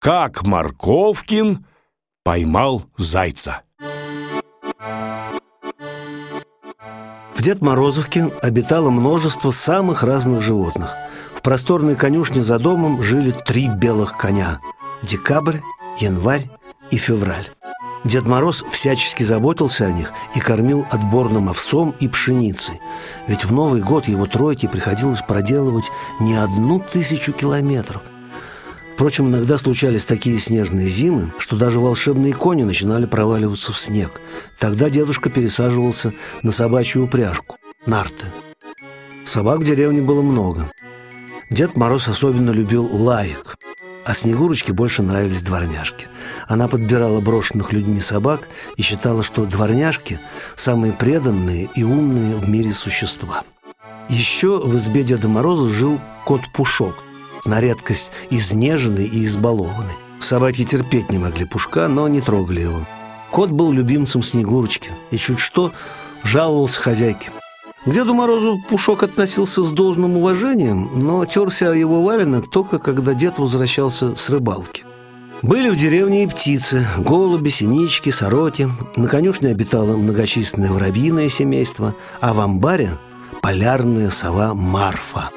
Как Марковкин поймал зайца. В Дед Морозовке обитало множество самых разных животных. В просторной конюшне за домом жили три белых коня – декабрь, январь и февраль. Дед Мороз всячески заботился о них и кормил отборным овцом и пшеницей. Ведь в Новый год его тройке приходилось проделывать не одну тысячу километров. Впрочем, иногда случались такие снежные зимы, что даже волшебные кони начинали проваливаться в снег. Тогда дедушка пересаживался на собачью упряжку – нарты. Собак в деревне было много. Дед Мороз особенно любил лаек – а Снегурочке больше нравились дворняжки. Она подбирала брошенных людьми собак и считала, что дворняжки – самые преданные и умные в мире существа. Еще в избе Деда Мороза жил кот Пушок, на редкость изнеженный и избалованный. Собаки терпеть не могли Пушка, но не трогали его. Кот был любимцем Снегурочки и чуть что жаловался хозяйке – к Деду Морозу Пушок относился с должным уважением, но терся о его валенок только когда дед возвращался с рыбалки. Были в деревне и птицы, голуби, синички, сороки. На конюшне обитало многочисленное воробьиное семейство, а в амбаре – полярная сова Марфа.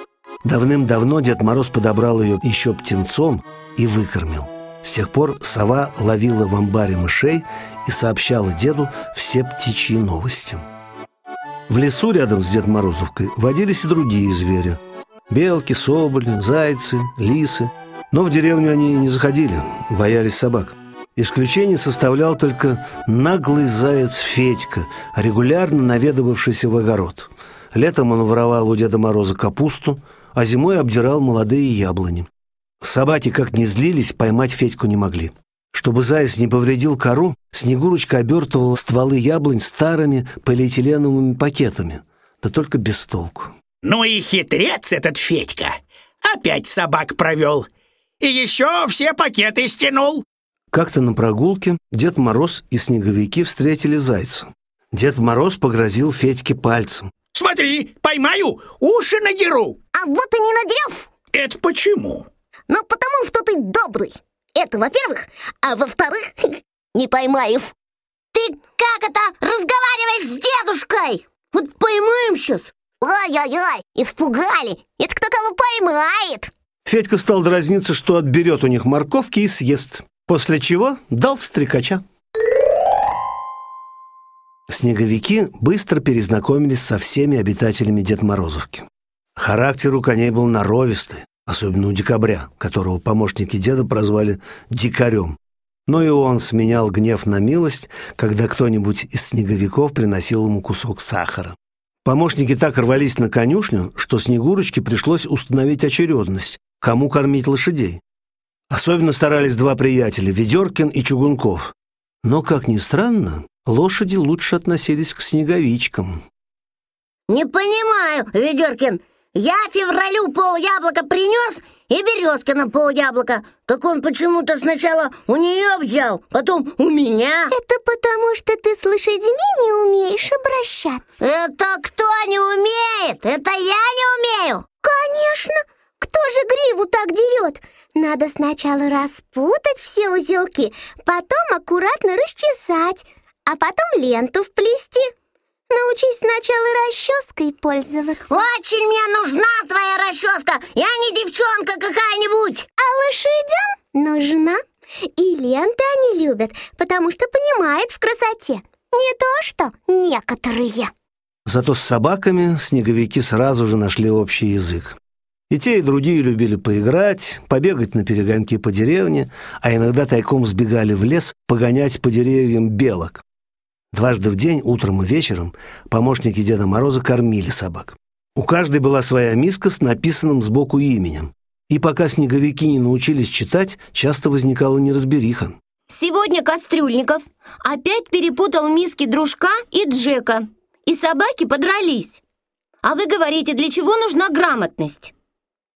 Давным-давно Дед Мороз подобрал ее еще птенцом и выкормил. С тех пор сова ловила в амбаре мышей и сообщала деду все птичьи новости. В лесу рядом с Дед Морозовкой водились и другие звери. Белки, соболи, зайцы, лисы. Но в деревню они не заходили, боялись собак. Исключение составлял только наглый заяц Федька, регулярно наведывавшийся в огород. Летом он воровал у Деда Мороза капусту, а зимой обдирал молодые яблони. Собаки, как ни злились, поймать Федьку не могли. Чтобы заяц не повредил кору, Снегурочка обертывала стволы яблонь старыми полиэтиленовыми пакетами. Да только без толку. Ну и хитрец этот Федька. Опять собак провел. И еще все пакеты стянул. Как-то на прогулке Дед Мороз и Снеговики встретили зайца. Дед Мороз погрозил Федьке пальцем. Смотри, поймаю, уши надеру. Вот и не надерев. Это почему? Ну, потому что ты добрый. Это, во-первых. А во-вторых, не поймаев. Ты как это разговариваешь с дедушкой? Вот поймаем сейчас. Ай-яй-яй, испугали. Это кто кого поймает. Федька стал дразниться, что отберет у них морковки и съест. После чего дал стрекача. Снеговики быстро перезнакомились со всеми обитателями Дед Морозовки. Характер у коней был норовистый, особенно у декабря, которого помощники деда прозвали «дикарем». Но и он сменял гнев на милость, когда кто-нибудь из снеговиков приносил ему кусок сахара. Помощники так рвались на конюшню, что Снегурочке пришлось установить очередность, кому кормить лошадей. Особенно старались два приятеля – Ведеркин и Чугунков. Но, как ни странно, лошади лучше относились к снеговичкам. «Не понимаю, Ведеркин, я февралю пол яблока принес и Березкина пол яблока. Так он почему-то сначала у нее взял, потом у меня. Это потому, что ты с лошадьми не умеешь обращаться. Это кто не умеет? Это я не умею. Конечно. Кто же гриву так дерет? Надо сначала распутать все узелки, потом аккуратно расчесать, а потом ленту вплести. Научись сначала расческой пользоваться. Очень мне нужна твоя расческа. Я не девчонка какая-нибудь. А лошадям нужна. И ленты они любят, потому что понимают в красоте. Не то что некоторые. Зато с собаками снеговики сразу же нашли общий язык. И те, и другие любили поиграть, побегать на перегонки по деревне, а иногда тайком сбегали в лес погонять по деревьям белок. Дважды в день, утром и вечером, помощники Деда Мороза кормили собак. У каждой была своя миска с написанным сбоку именем. И пока снеговики не научились читать, часто возникала неразбериха. Сегодня Кастрюльников опять перепутал миски дружка и Джека. И собаки подрались. А вы говорите, для чего нужна грамотность?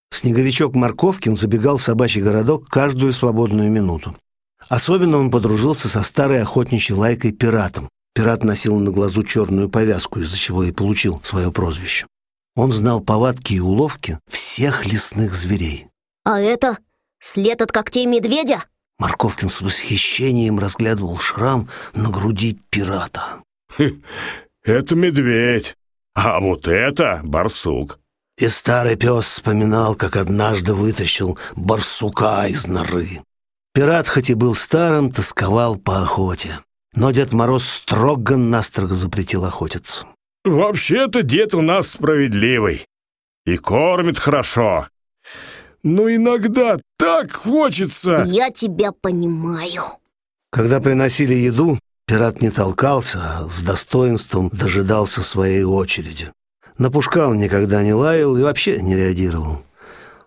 Снеговичок Марковкин забегал в собачий городок каждую свободную минуту. Особенно он подружился со старой охотничьей лайкой пиратом, Пират носил на глазу черную повязку, из-за чего и получил свое прозвище. Он знал повадки и уловки всех лесных зверей. А это след от когтей медведя? Морковкин с восхищением разглядывал шрам на груди пирата. Это медведь, а вот это барсук. И старый пес вспоминал, как однажды вытащил барсука из норы. Пират, хоть и был старым, тосковал по охоте. Но Дед Мороз строго-настрого запретил охотиться. Вообще-то дед у нас справедливый и кормит хорошо. Но иногда так хочется... Я тебя понимаю. Когда приносили еду, пират не толкался, а с достоинством дожидался своей очереди. На пушка он никогда не лаял и вообще не реагировал.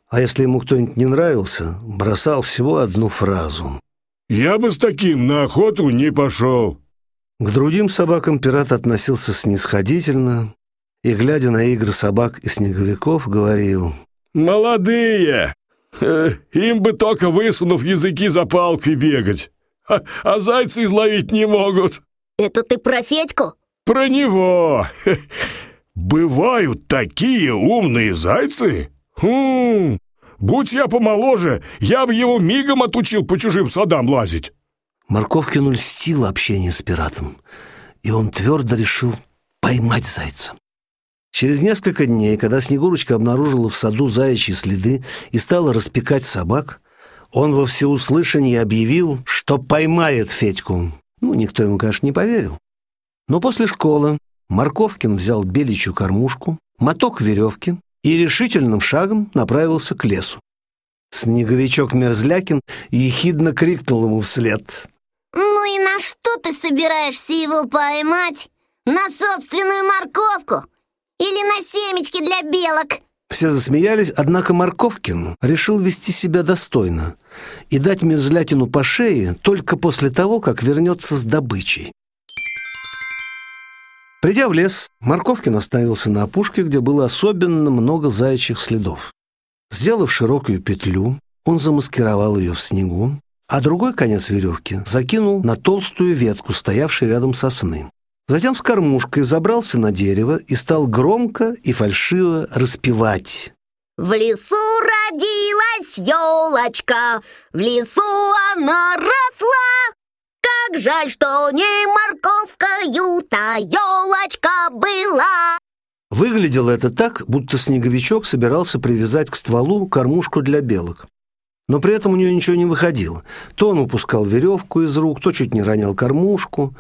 А если ему кто-нибудь не нравился, бросал всего одну фразу. «Я бы с таким на охоту не пошел». К другим собакам пират относился снисходительно и, глядя на игры собак и снеговиков, говорил «Молодые! Э, им бы только высунув языки за палкой бегать, а, а зайцы изловить не могут». Это ты про Федьку? «Про него! Бывают такие умные зайцы! Хм, будь я помоложе, я бы его мигом отучил по чужим садам лазить». Морковкину льстило общение с пиратом, и он твердо решил поймать зайца. Через несколько дней, когда Снегурочка обнаружила в саду заячьи следы и стала распекать собак, он во всеуслышание объявил, что поймает Федьку. Ну, никто ему, конечно, не поверил. Но после школы Морковкин взял беличью кормушку, моток веревки и решительным шагом направился к лесу. Снеговичок Мерзлякин ехидно крикнул ему вслед. Ну и на что ты собираешься его поймать? На собственную морковку? Или на семечки для белок? Все засмеялись, однако Морковкин решил вести себя достойно и дать Мерзлятину по шее только после того, как вернется с добычей. Придя в лес, Морковкин остановился на опушке, где было особенно много заячьих следов. Сделав широкую петлю, он замаскировал ее в снегу, а другой конец веревки закинул на толстую ветку, стоявшей рядом сосны. Затем с кормушкой забрался на дерево и стал громко и фальшиво распевать. В лесу родилась елочка, в лесу она росла. Как жаль, что не морковкою та елочка была. Выглядело это так, будто снеговичок собирался привязать к стволу кормушку для белок. Но при этом у нее ничего не выходило. То он упускал веревку из рук, то чуть не ронял кормушку.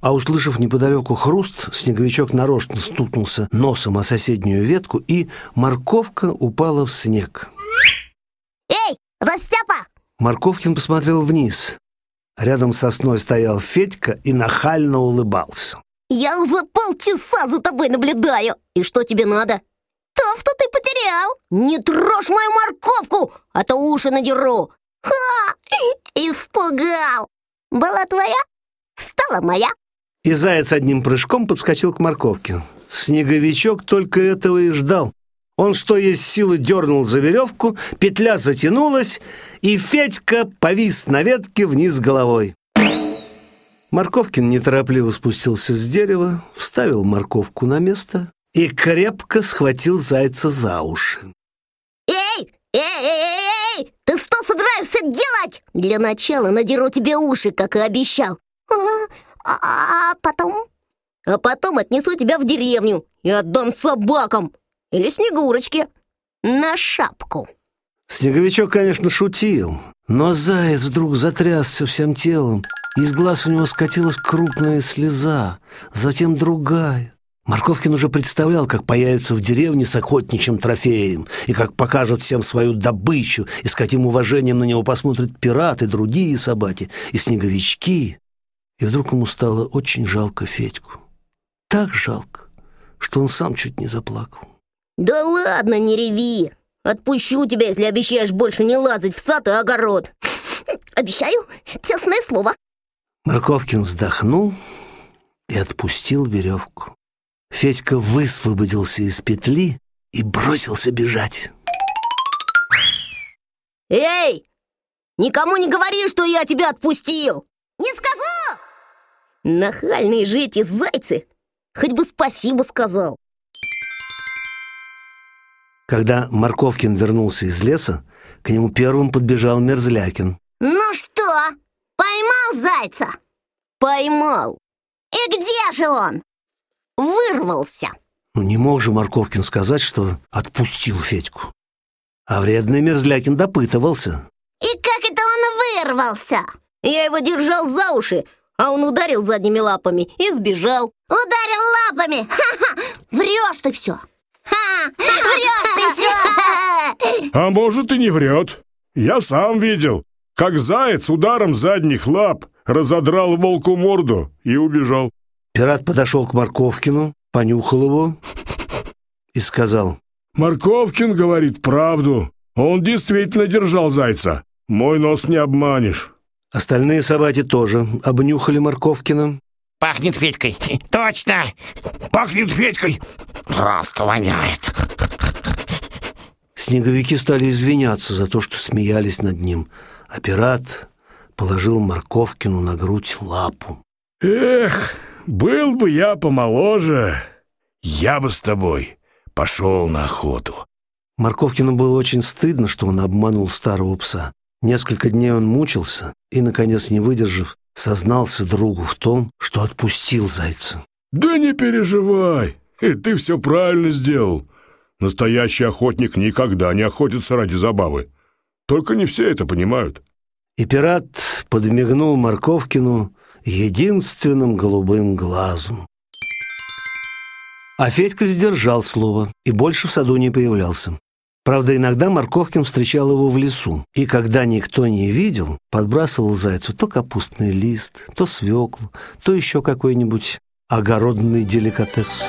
А услышав неподалеку хруст, снеговичок нарочно стукнулся носом о соседнюю ветку, и морковка упала в снег. Эй, Растяпа! Морковкин посмотрел вниз. Рядом со сосной стоял Федька и нахально улыбался. Я уже полчаса за тобой наблюдаю. И что тебе надо? То, что ты потерял. Не трожь мою морковку, а то уши надеру. Ха! Испугал. Была твоя, стала моя. И заяц одним прыжком подскочил к морковке. Снеговичок только этого и ждал. Он, что есть силы, дернул за веревку, петля затянулась, и Федька повис на ветке вниз головой. Морковкин неторопливо спустился с дерева, вставил морковку на место и крепко схватил зайца за уши. Эй, эй, эй, эй, ты что собираешься делать? Для начала надеру тебе уши, как и обещал. А, а, а потом? А потом отнесу тебя в деревню и отдам собакам или Снегурочке на шапку. Снеговичок, конечно, шутил, но заяц вдруг затрясся всем телом. Из глаз у него скатилась крупная слеза, затем другая. Морковкин уже представлял, как появится в деревне с охотничьим трофеем, и как покажут всем свою добычу, и с каким уважением на него посмотрят пираты, другие собаки и снеговички. И вдруг ему стало очень жалко Федьку. Так жалко, что он сам чуть не заплакал. Да ладно, не реви. Отпущу тебя, если обещаешь больше не лазать в сад и огород. Обещаю, честное слово. Морковкин вздохнул и отпустил веревку. Федька высвободился из петли и бросился бежать. Эй! Никому не говори, что я тебя отпустил! Не скажу! Нахальные же эти зайцы! Хоть бы спасибо сказал. Когда Морковкин вернулся из леса, к нему первым подбежал Мерзлякин. Ну что, поймал зайца? Поймал. И где же он? Вырвался. Ну, не мог же Морковкин сказать, что отпустил Федьку. А вредный Мерзлякин допытывался. И как это он вырвался? Я его держал за уши, а он ударил задними лапами и сбежал. Ударил лапами? Ха-ха! Врешь ты все! Ха! Врешь ты все! А может и не врет. Я сам видел, как заяц ударом задних лап разодрал волку морду и убежал. Пират подошел к Морковкину, понюхал его и сказал. Морковкин говорит правду. Он действительно держал зайца. Мой нос не обманешь. Остальные собаки тоже обнюхали Морковкина. Пахнет Федькой. Точно! Пахнет Федькой. Просто воняет. Снеговики стали извиняться за то, что смеялись над ним, а пират положил Морковкину на грудь лапу. Эх, был бы я помоложе, я бы с тобой пошел на охоту. Морковкину было очень стыдно, что он обманул старого пса. Несколько дней он мучился и, наконец, не выдержав, сознался другу в том, что отпустил зайца. Да не переживай, э, ты все правильно сделал. Настоящий охотник никогда не охотится ради забавы. Только не все это понимают. И пират подмигнул Морковкину единственным голубым глазом. А Федька сдержал слово и больше в саду не появлялся. Правда, иногда Морковкин встречал его в лесу, и когда никто не видел, подбрасывал зайцу то капустный лист, то свеклу, то еще какой-нибудь огородный деликатес.